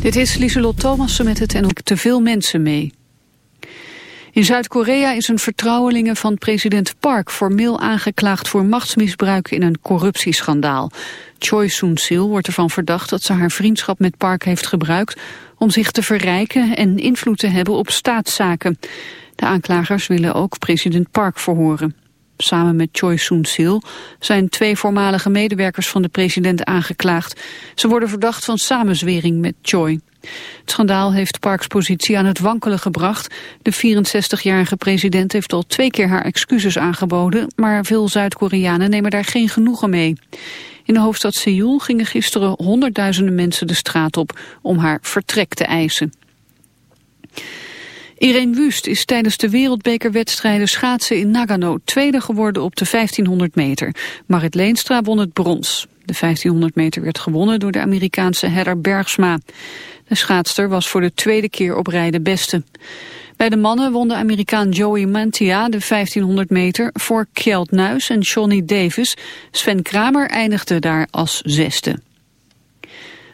Dit is Lieselot Thomassen met het en ook te veel mensen mee. In Zuid-Korea is een vertrouwelinge van president Park formeel aangeklaagd voor machtsmisbruik in een corruptieschandaal. Choi Soon-sil wordt ervan verdacht dat ze haar vriendschap met Park heeft gebruikt om zich te verrijken en invloed te hebben op staatszaken. De aanklagers willen ook president Park verhoren. Samen met Choi Soon-sil zijn twee voormalige medewerkers van de president aangeklaagd. Ze worden verdacht van samenzwering met Choi. Het schandaal heeft Parks positie aan het wankelen gebracht. De 64-jarige president heeft al twee keer haar excuses aangeboden, maar veel Zuid-Koreanen nemen daar geen genoegen mee. In de hoofdstad Seoul gingen gisteren honderdduizenden mensen de straat op om haar vertrek te eisen. Irene Wust is tijdens de wereldbekerwedstrijden schaatsen in Nagano tweede geworden op de 1500 meter. Marit Leenstra won het brons. De 1500 meter werd gewonnen door de Amerikaanse Heather Bergsma. De schaatster was voor de tweede keer op rij de beste. Bij de mannen won de Amerikaan Joey Mantia de 1500 meter voor Kjeld Nuis en Johnny Davis. Sven Kramer eindigde daar als zesde.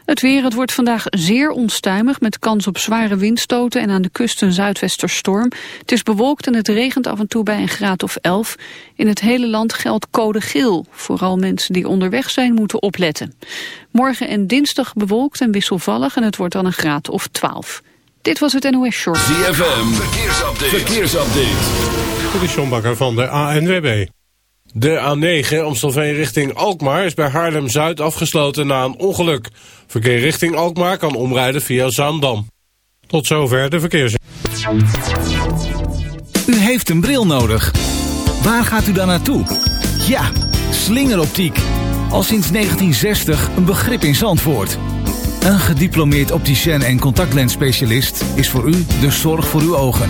Het weer, het wordt vandaag zeer onstuimig met kans op zware windstoten en aan de kust een zuidwesterstorm. Het is bewolkt en het regent af en toe bij een graad of 11. In het hele land geldt code geel. Vooral mensen die onderweg zijn moeten opletten. Morgen en dinsdag bewolkt en wisselvallig en het wordt dan een graad of 12. Dit was het NOS Short. ZFM, verkeersupdate. verkeersupdate. De Sjombakker van de ANWB. De A9 Amstelveen richting Alkmaar is bij Haarlem-Zuid afgesloten na een ongeluk. Verkeer richting Alkmaar kan omrijden via Zaandam. Tot zover de verkeers. U heeft een bril nodig. Waar gaat u dan naartoe? Ja, slingeroptiek. Al sinds 1960 een begrip in Zandvoort. Een gediplomeerd opticien en contactlensspecialist is voor u de zorg voor uw ogen.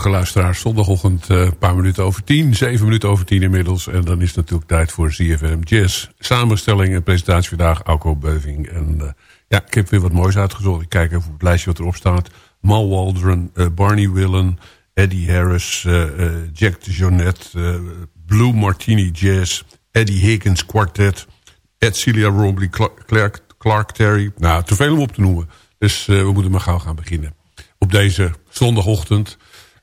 Goedemorgen. Zondagochtend een uh, paar minuten over tien. Zeven minuten over tien inmiddels. En dan is het natuurlijk tijd voor ZFM Jazz. Samenstelling en presentatie vandaag. Alco Beuving. En uh, ja, ik heb weer wat moois uitgezocht. Ik kijk even op het lijstje wat erop staat. Mal Waldron, uh, Barney Willen, Eddie Harris, Jack de Jonette, Blue Martini Jazz, Eddie Higgins Quartet, Ed Celia Robley, Clark, Clark Terry. Nou, te veel om op te noemen. Dus we moeten maar gauw gaan beginnen. Op deze zondagochtend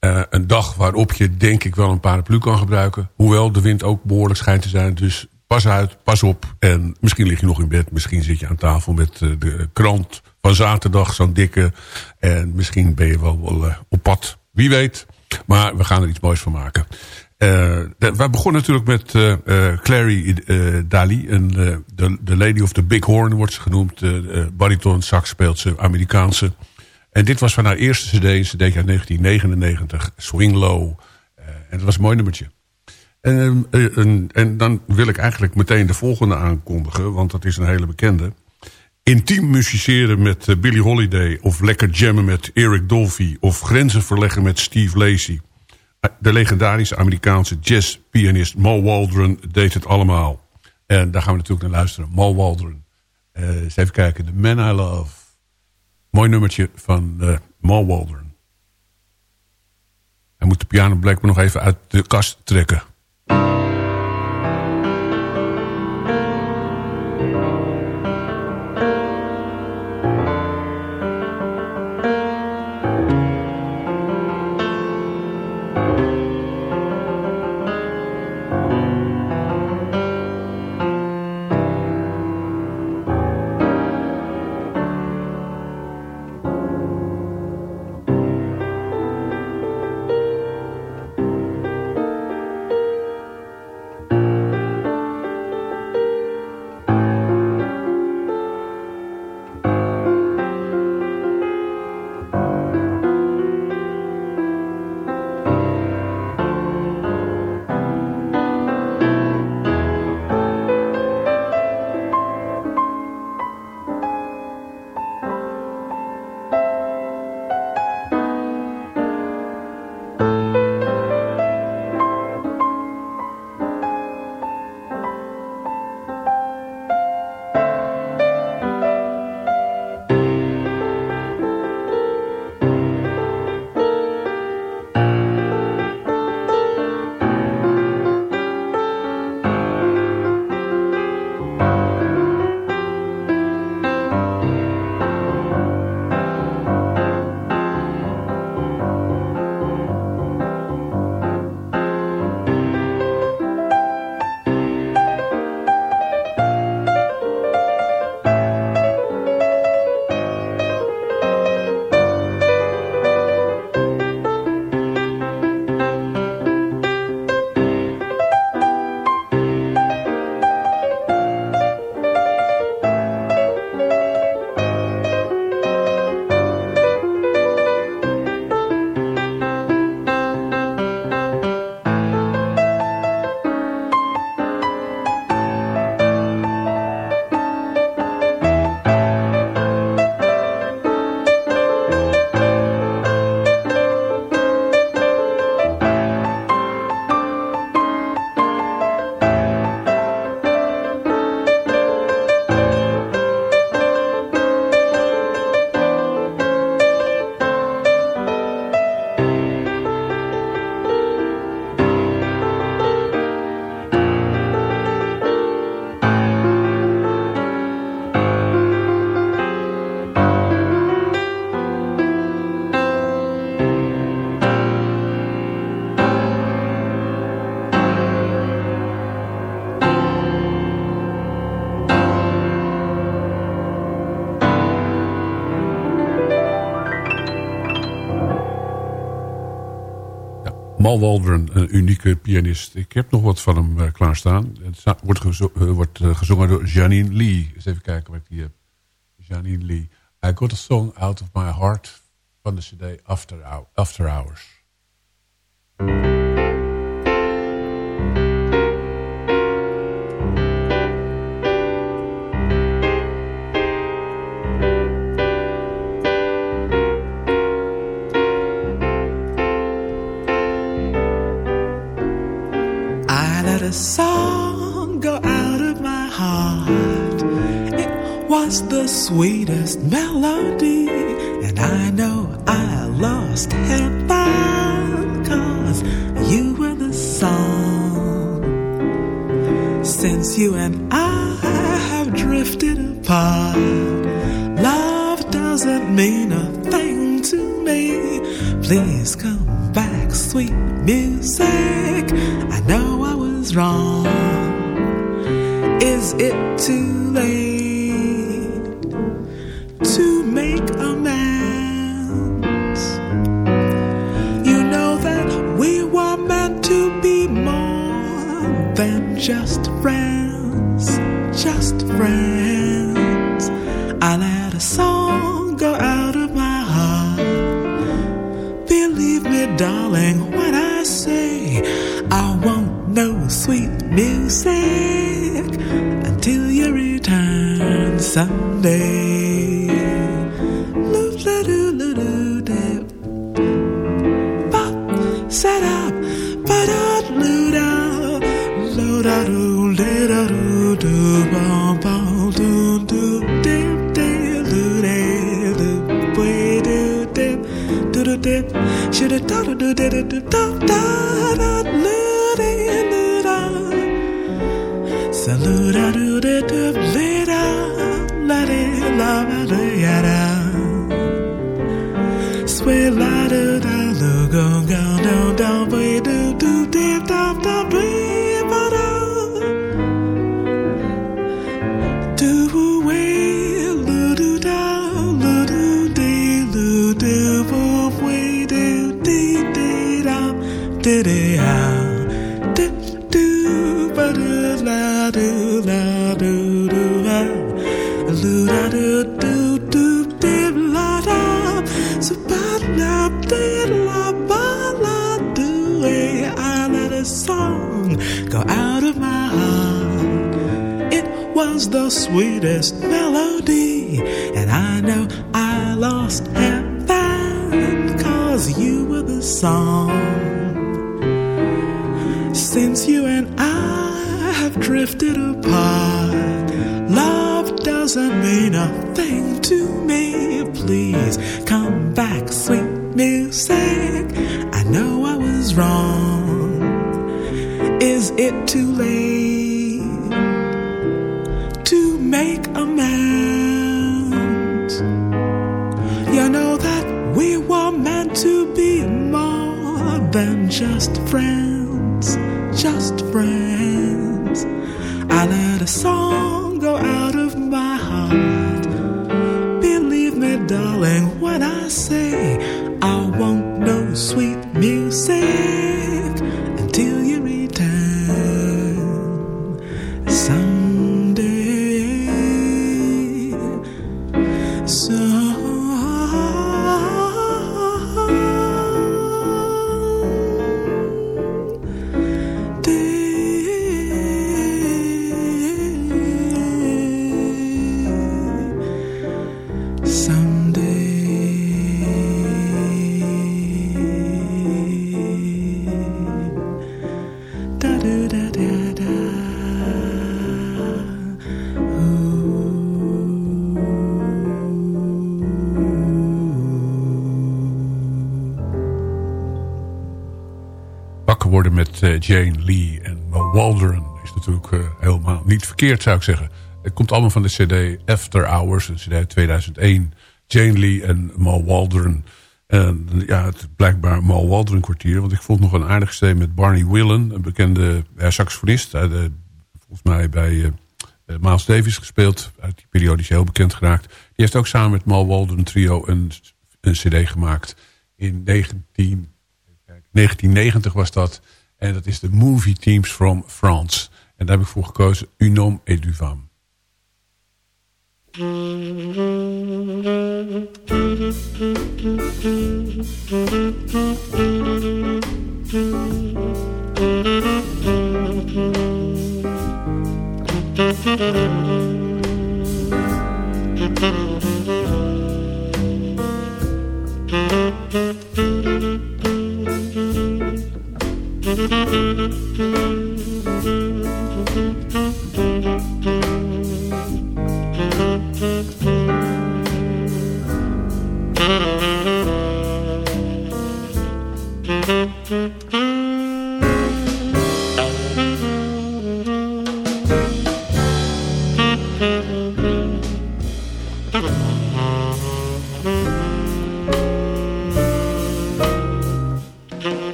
uh, een dag waarop je denk ik wel een paraplu kan gebruiken. Hoewel de wind ook behoorlijk schijnt te zijn. Dus pas uit, pas op. En misschien lig je nog in bed. Misschien zit je aan tafel met uh, de krant van zaterdag. Zo'n dikke. En misschien ben je wel, wel uh, op pad. Wie weet. Maar we gaan er iets moois van maken. we begonnen natuurlijk met Clary Daly. De, de Lady of the Big Horn wordt ze genoemd. bariton sax speelt ze, Amerikaanse. En dit was van haar eerste cd, cd uit 1999, Swing Low. Uh, en dat was een mooi nummertje. En, uh, en, en, dan wil ik eigenlijk meteen de volgende aankondigen, want dat is een hele bekende. Intiem musiceren met uh, Billie Holiday of lekker jammen met Eric Dolphy... of grenzen verleggen met Steve Lacey. De legendarische Amerikaanse jazzpianist Mal Waldron deed het allemaal. En daar gaan we natuurlijk naar luisteren. Mal Waldron. eens even kijken. The Man I Love. Mooi nummertje van uh, Waldron. Hij moet de piano blijkbaar nog even uit de kast trekken. Mal Waldron, een unieke pianist. Ik heb nog wat van hem uh, klaarstaan. Het wordt, uh, wordt uh, gezongen door Janine Lee. Eens even kijken wat ik die heb. Janine Lee. I got a song out of my heart van de cd After Hours. Song go out of my heart. It was the sweetest melody, and I know I lost heaven cause you were the song. Since you and I have drifted apart, love doesn't mean a thing to me. Please come back, sweet music. I know I wrong. Is it too late to make amends? You know that we were meant to be more than just Since you and I have drifted apart, love doesn't mean a thing to me. Please come back, sweet music. I know I was wrong. Is it too late to make amends? You know that we were meant to be more than just friends, just friends. I let a song go out of my heart. Believe me, darling, when I say zou ik zeggen. Het komt allemaal van de cd After Hours, een cd uit 2001. Jane Lee en Mo Waldron. En ja, het blijkbaar Mo Waldron kwartier. Want ik vond nog een aardig cd met Barney Willen, een bekende eh, saxofonist. de- volgens mij bij eh, eh, Miles Davis gespeeld. Uit die periode is heel bekend geraakt. Die heeft ook samen met Mo Waldron Trio een, een cd gemaakt in 19... 1990 was dat. En dat is de Movie Teams from France. En daar heb ik voor gekozen Un homme et du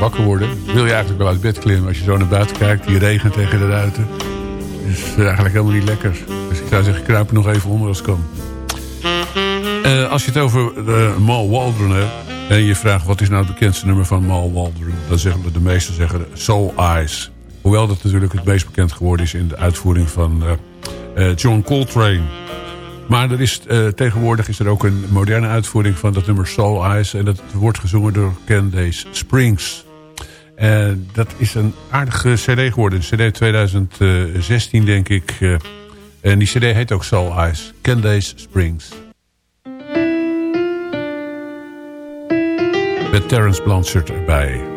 wakker worden. Wil je eigenlijk wel uit bed klimmen als je zo naar buiten kijkt. Die regen tegen de ruiten. is eigenlijk helemaal niet lekker. Dus ik zou zeggen, kruip er nog even onder als kan. Eh, als je het over uh, Mal Waldron hebt... en je vraagt wat is nou het bekendste nummer van Mal Waldron... dan zeggen de meesten zeggen Soul Eyes. Hoewel dat natuurlijk het meest bekend geworden is... in de uitvoering van uh, John Coltrane. Maar er is, eh, tegenwoordig is er ook een moderne uitvoering van dat nummer Soul Eyes. En dat wordt gezongen door Candace Springs. En dat is een aardige cd geworden. Cd 2016 denk ik. eh. en die cd heet ook Soul Eyes. Candace Springs. Met Terence Blanchard erbij.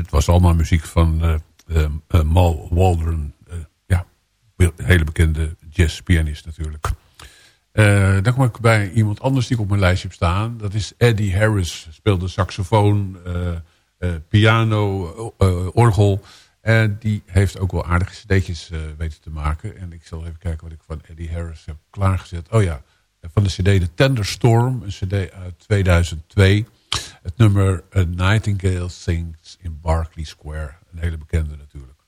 Het was allemaal muziek van eh, eh, eh, Mal Waldron. ja, hele bekende jazzpianist natuurlijk. Dan kom ik bij iemand anders die ik op mijn lijstje heb staan. Dat is Eddie Harris. Speelde saxofoon, piano, orgel. En die heeft ook wel aardige cd'tjes weten te maken. En ik zal even kijken wat ik van Eddie Harris heb klaargezet. Oh ja, van de cd The Tender Storm. Een cd uit 2002. Het nummer Nightingale Sings in Berkeley Square. Een hele bekende natuurlijk.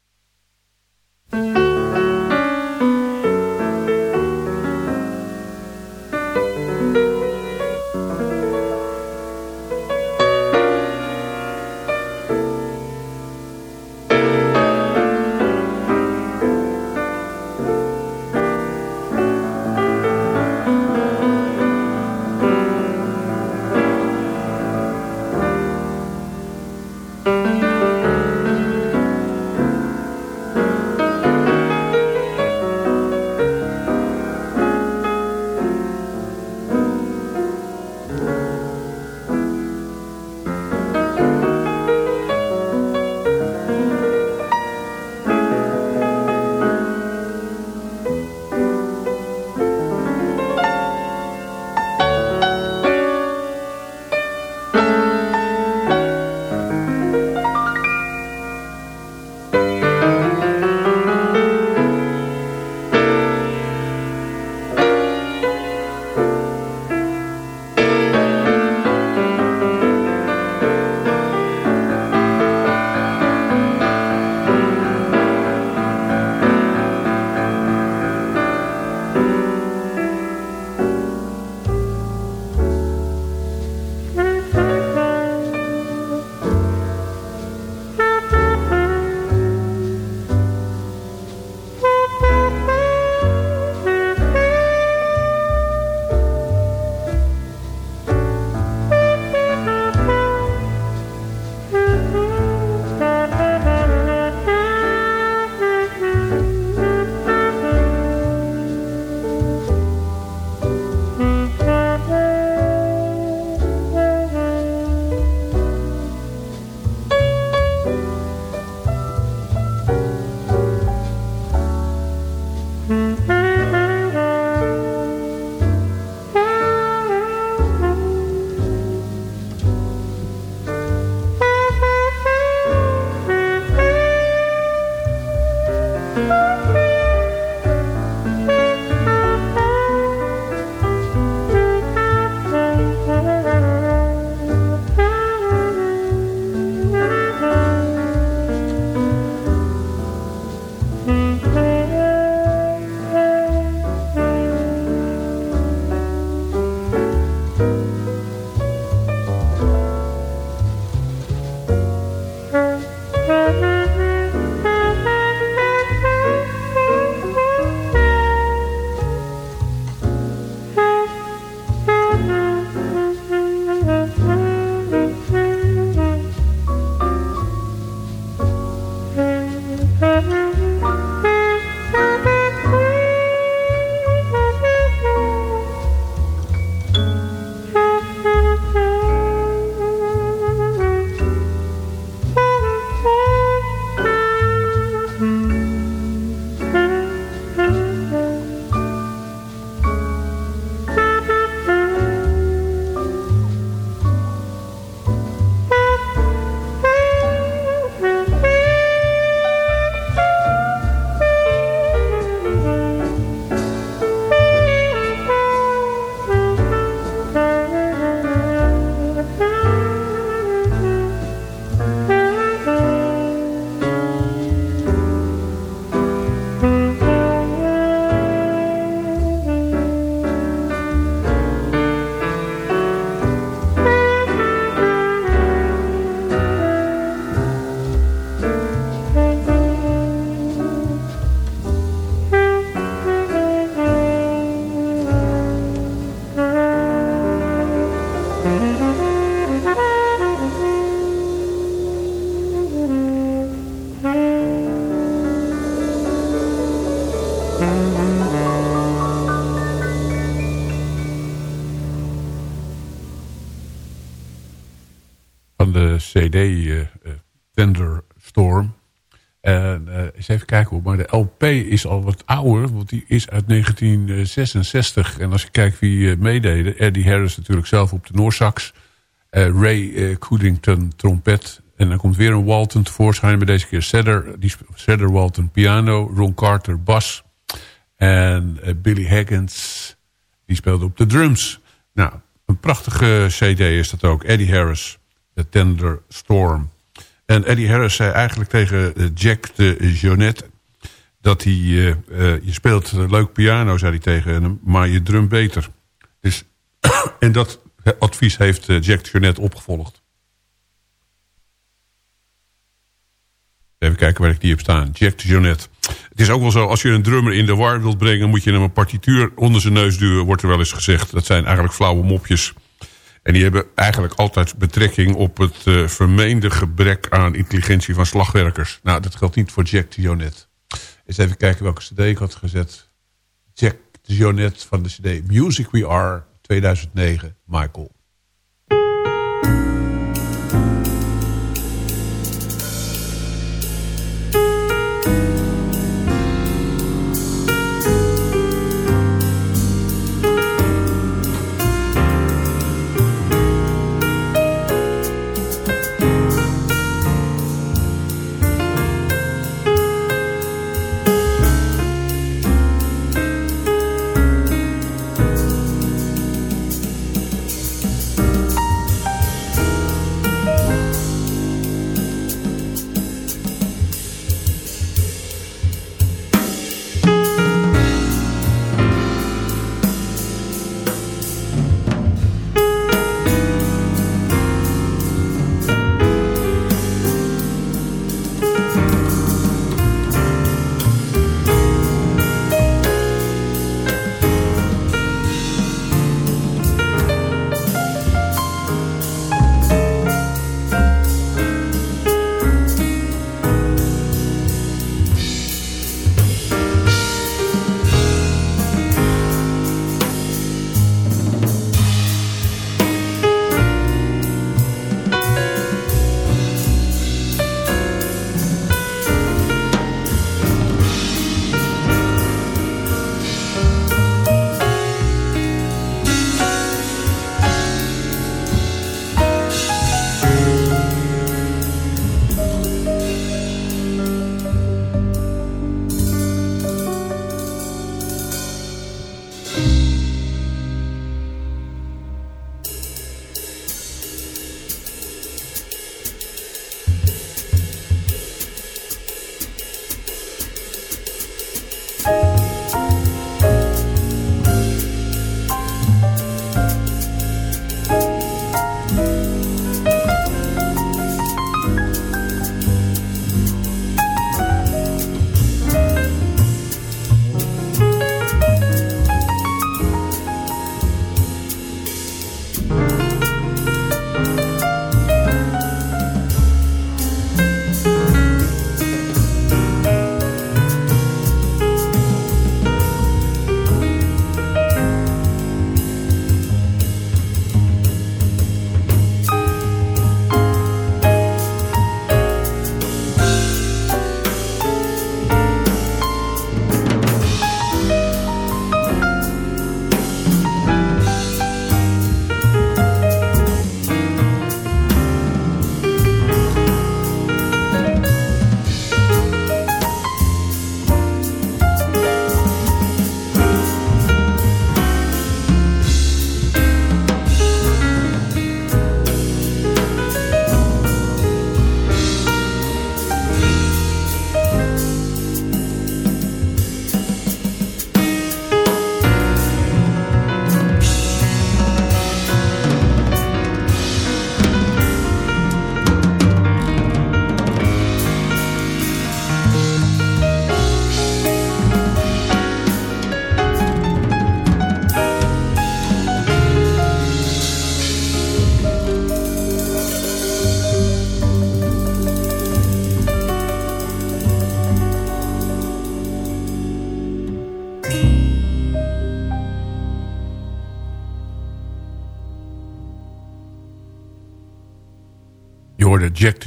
Is al wat ouder. Want die is uit 1966. En als je kijkt wie uh, meededen. Eddie Harris natuurlijk zelf op de Noorsax. Uh, Ray Coodington trompet. En dan komt weer een Walton tevoorschijn. Met deze keer Cedar, die, Cedar Walton piano. Ron Carter bas. En Billy Higgins. Die speelde op de drums. Nou, een prachtige cd is dat ook. Eddie Harris. The Tender Storm. En Eddie Harris zei eigenlijk tegen eh, Jack de Jonette... dat hij, uh, uh, je speelt leuk piano, zei hij tegen hem... maar je drum beter. Dus, en dat advies heeft Jack de Jonette opgevolgd. Even kijken waar ik die heb staan. Jack Jonette. Het is ook wel zo, als je een drummer in de war wilt brengen... moet je hem een partituur onder zijn neus duwen, wordt er wel eens gezegd. Dat zijn eigenlijk flauwe mopjes... En die hebben eigenlijk altijd betrekking op het vermeende gebrek aan intelligentie van slagwerkers. Nou, dat geldt niet voor Jack Dionet. Eens even kijken welke cd ik had gezet. Jack Dionet van de cd Music We Are 2009, Michael.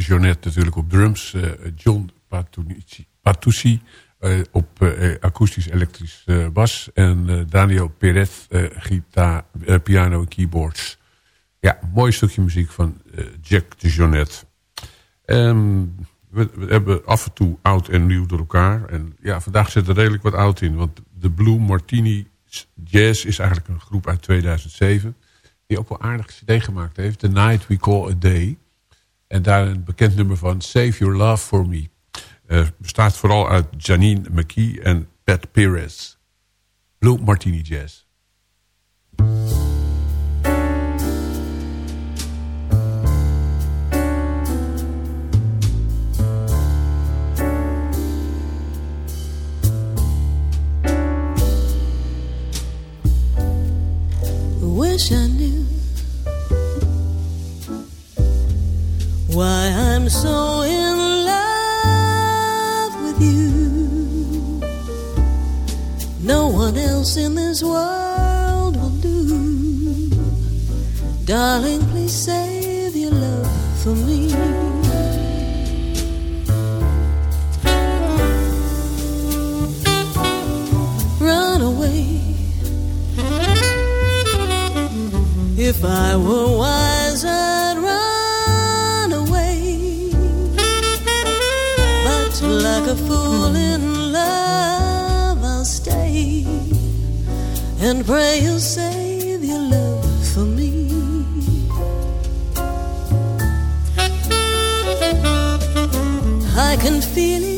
Jonette natuurlijk op drums. eh, John Patunici- eh, op eh, akoestisch elektrisch eh, bas. En Daniel Perez gitaar, piano en keyboards. Ja, mooi stukje muziek van Jack de Jonette. Ehm, we, we hebben af en toe oud en nieuw door elkaar. En ja, vandaag zit er redelijk wat oud in. Want de Blue Martini Jazz is eigenlijk een groep uit 2007. Die ook wel aardig cd gemaakt heeft. The Night We Call a Day. En daar een bekend nummer van Save Your Love For Me. Eh, bestaat vooral uit Janine McKee en Pat Perez. Blue Martini Jazz. Wish I knew why I'm so in love with you. No one else in this world will do. Darling, please save your love for me. Run away. If I were wise, and pray you'll save your love for me. I can feel it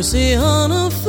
mercy on a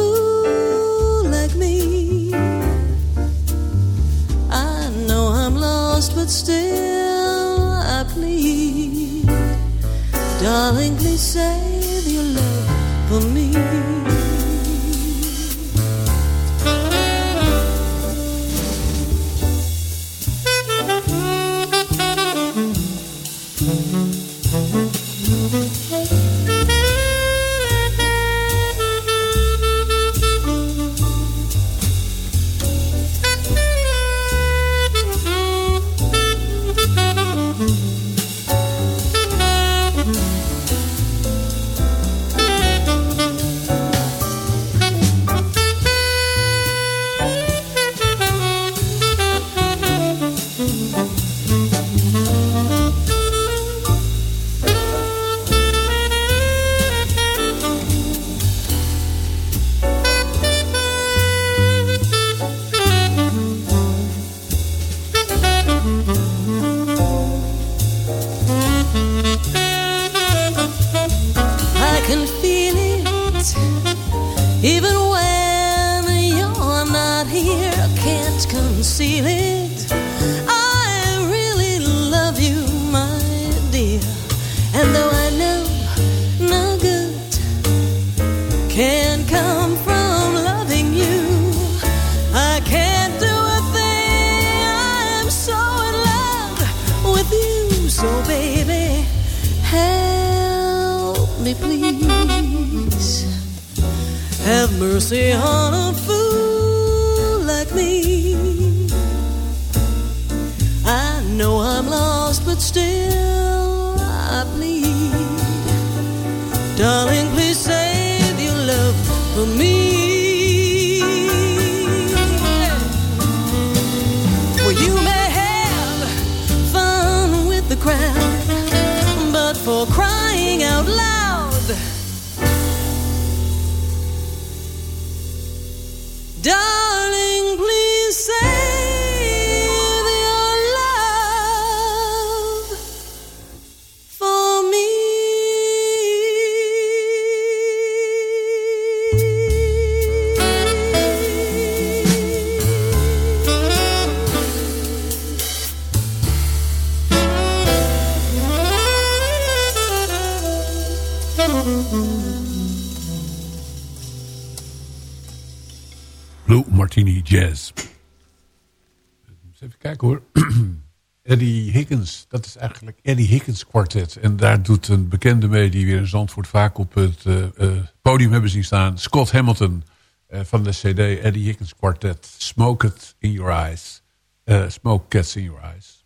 Jazz. Even kijken hoor. Eddie Higgins, dat is eigenlijk Eddie Higgins Quartet. En daar doet een bekende mee die weer in Zandvoort vaak op het uh, uh, podium hebben zien staan. Scott Hamilton uh, van de cd Eddie Higgins Quartet. Smoke It In Your Eyes. smoke Cats In Your Eyes.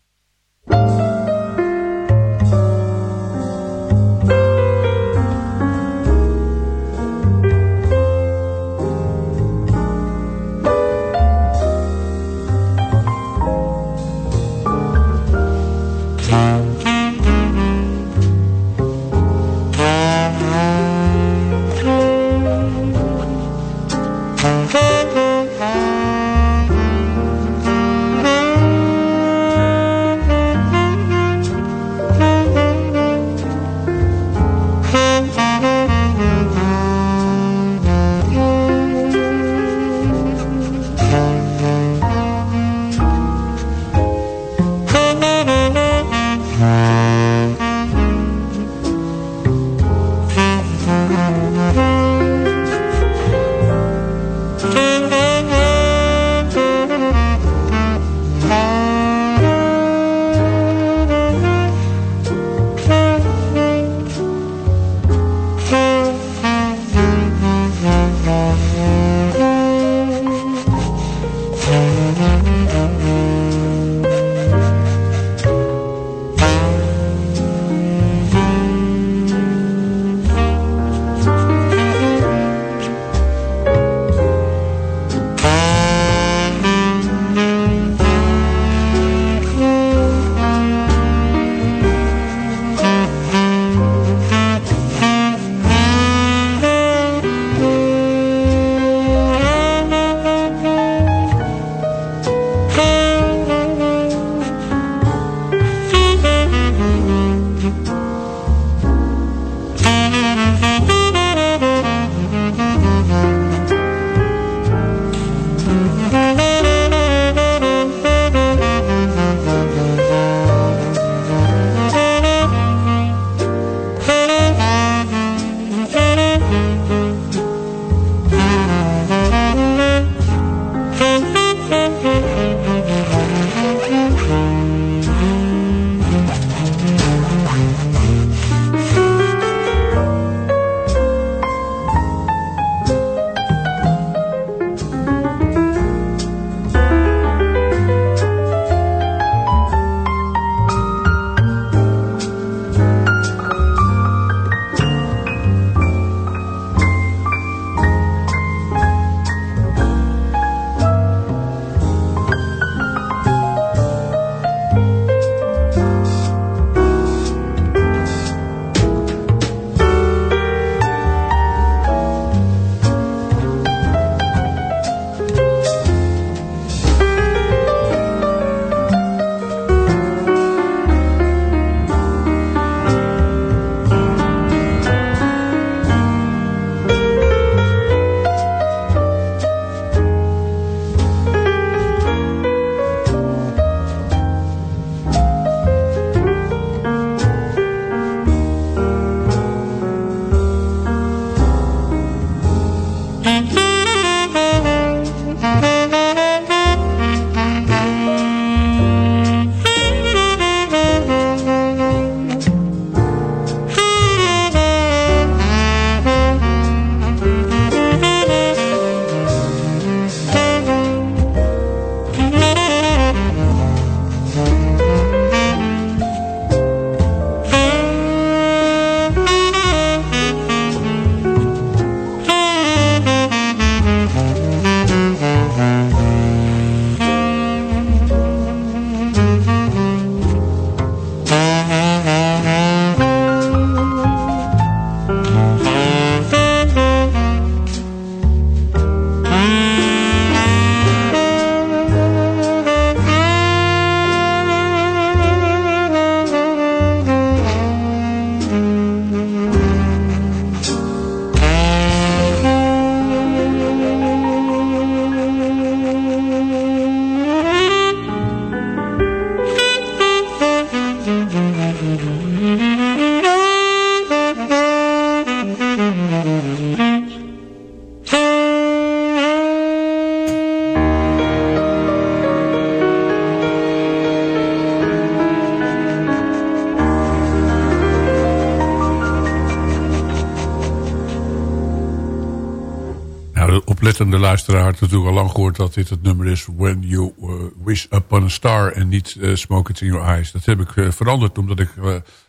Oplettende luisteraar had natuurlijk al lang gehoord dat dit het nummer is When You uh, Wish Upon a Star en niet uh, Smoke It In Your Eyes. Dat heb ik uh, veranderd omdat ik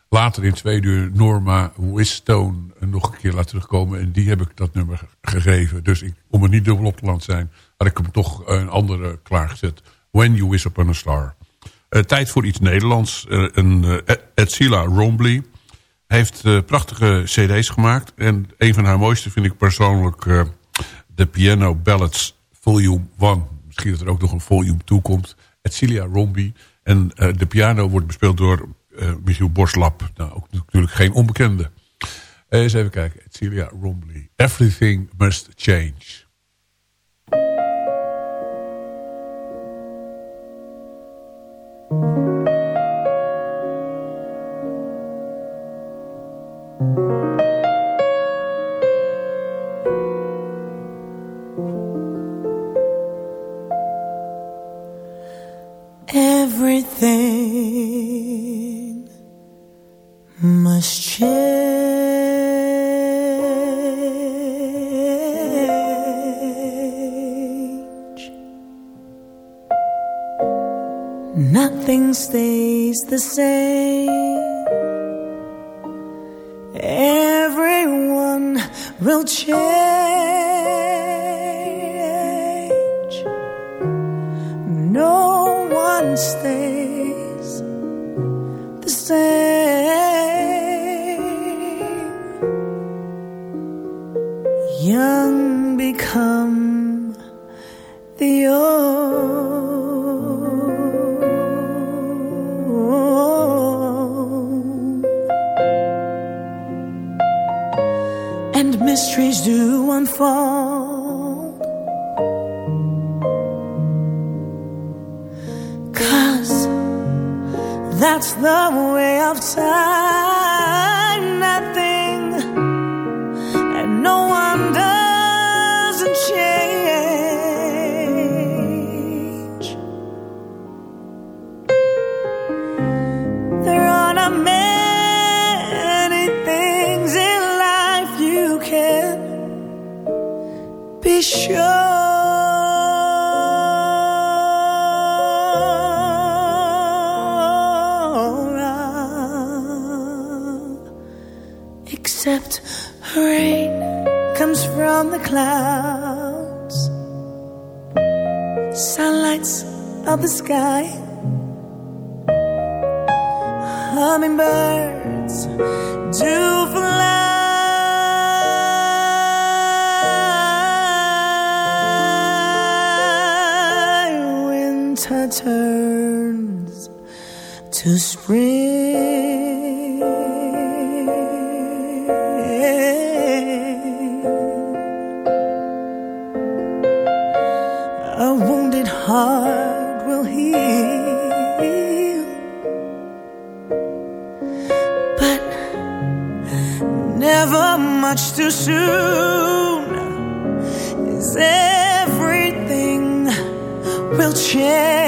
later in twee uur Norma Wistone nog een keer laat terugkomen en die heb ik dat nummer gegeven. Dus ik, om het niet dubbel op te land zijn had ik hem toch een andere klaargezet. When You Wish Upon a Star. tijd voor iets Nederlands. een Edsila Rombly heeft prachtige cd's gemaakt en een van haar mooiste vind ik persoonlijk de Piano Ballads Volume 1. Misschien dat er ook nog een Volume 2 komt. Celia Rombi. En uh, de piano wordt bespeeld door uh, Michiel Borslap. Nou, ook natuurlijk geen onbekende. Uh, eens even kijken. Celia Rombi. Everything Must Change. Mysteries do unfold. Cause that's the way of time. Clouds, sunlights of the sky, hummingbirds do fly. Winter turns to spring. Much too soon. Is everything will change.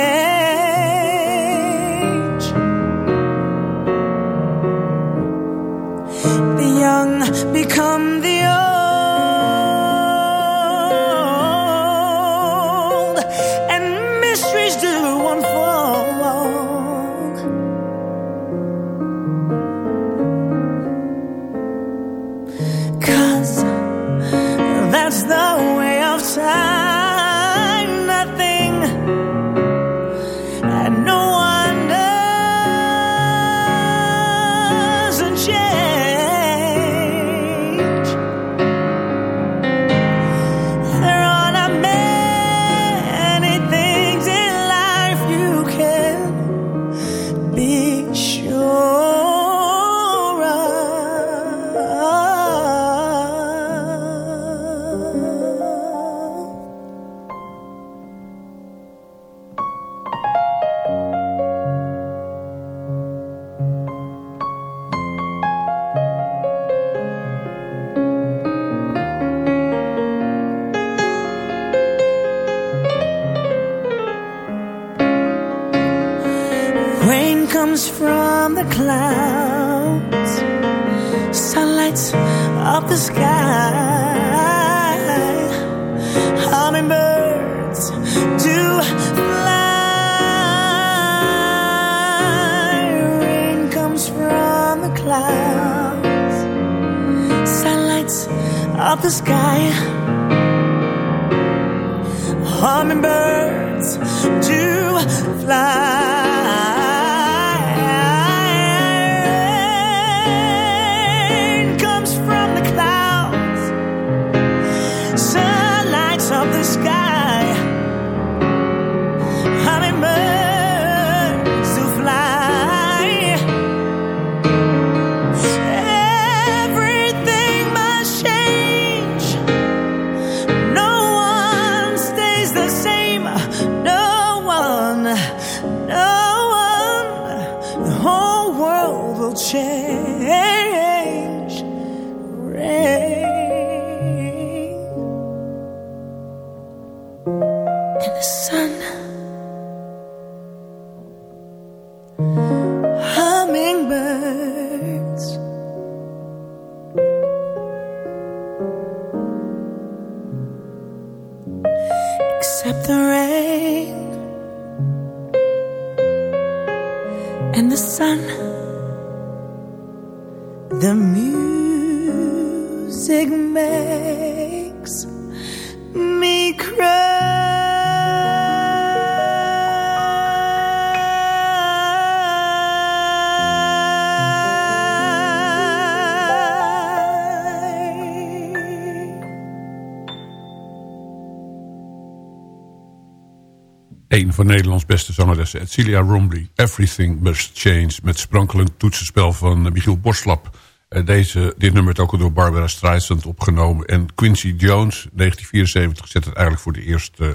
Van Nederlands beste zangeressen, Celia Rombly. Everything Must Change. Met sprankelend toetsenspel van eh, Michiel Borslap. Eh, Deze, dit nummer werd ook door Barbara Streisand opgenomen. En Quincy Jones, 1974, zet het eigenlijk voor de eerst eh,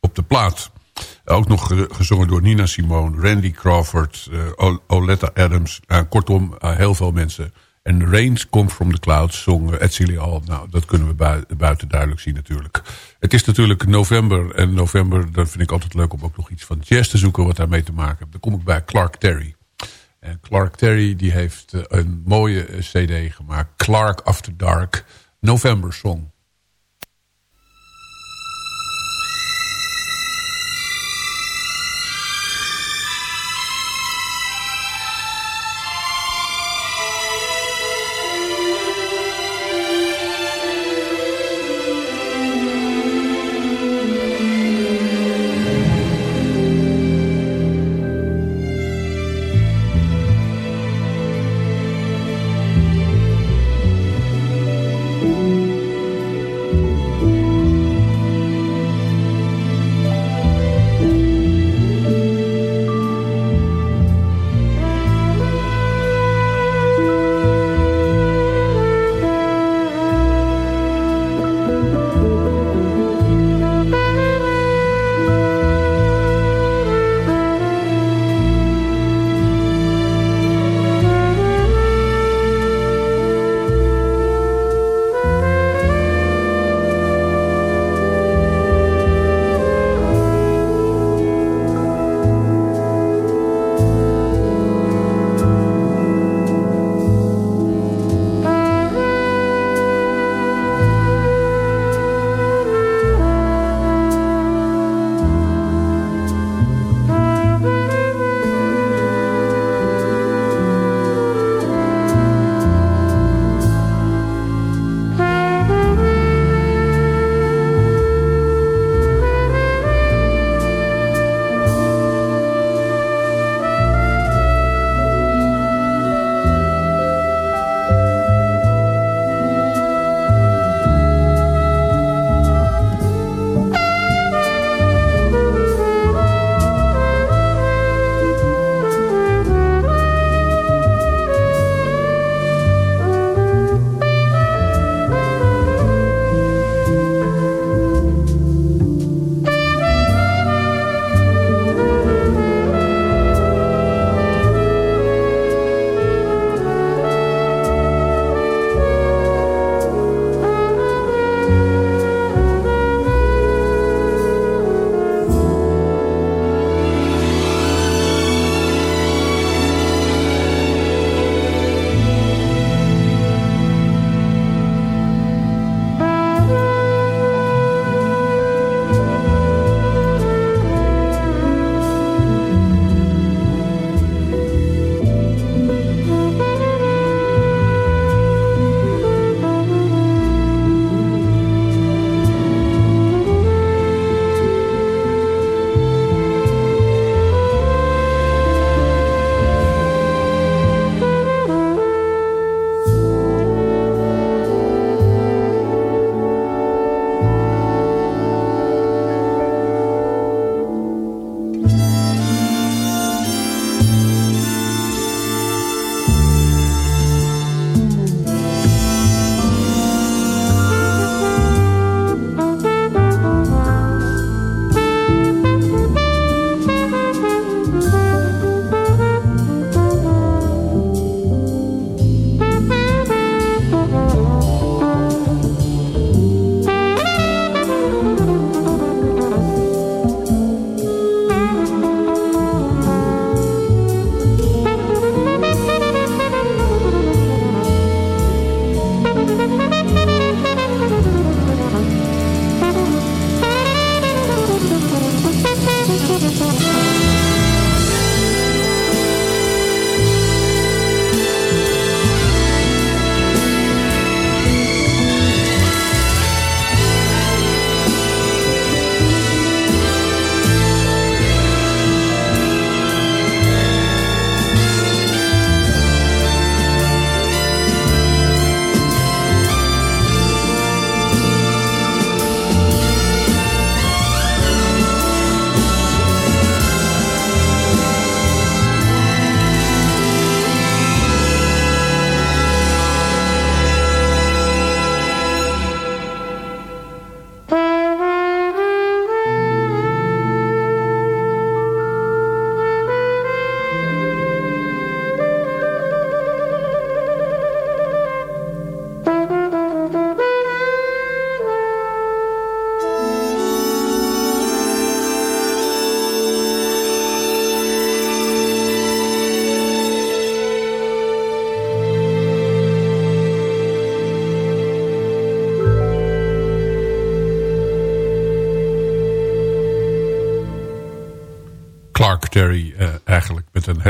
op de plaat. Ook nog ge- gezongen door Nina Simone, Randy Crawford, eh, O- Oletta Adams. Nou, kortom, eh, heel veel mensen. En Rains Come From The Clouds zong eh, Ed Celia al. Nou, dat kunnen we bui- buiten duidelijk zien natuurlijk. Het is natuurlijk november. En november, dan vind ik altijd leuk om ook nog iets van jazz te zoeken... wat daarmee te maken heeft. Dan kom ik bij Clark Terry. En Clark Terry die heeft eh, een mooie eh, cd gemaakt. Clark After Dark, November Song.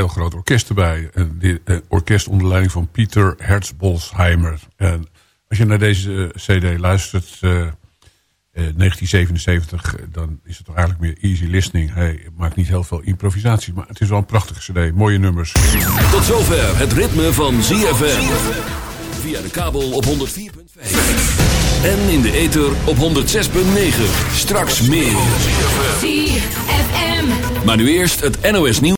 Heel groot orkest erbij. Een, dit, een orkest onder leiding van Pieter Herzbolsheimer. En als je naar deze eh, cd luistert, eh, eh, 1977, eh, dan is het toch eigenlijk meer easy listening. Hij maakt niet heel veel improvisatie, maar het is wel een prachtige cd. Mooie nummers. Tot zover het ritme van ZFM. Via de kabel op 104.5. En in de ether op 106.9. Straks meer. ZFM. Maar nu eerst het NOS nieuws.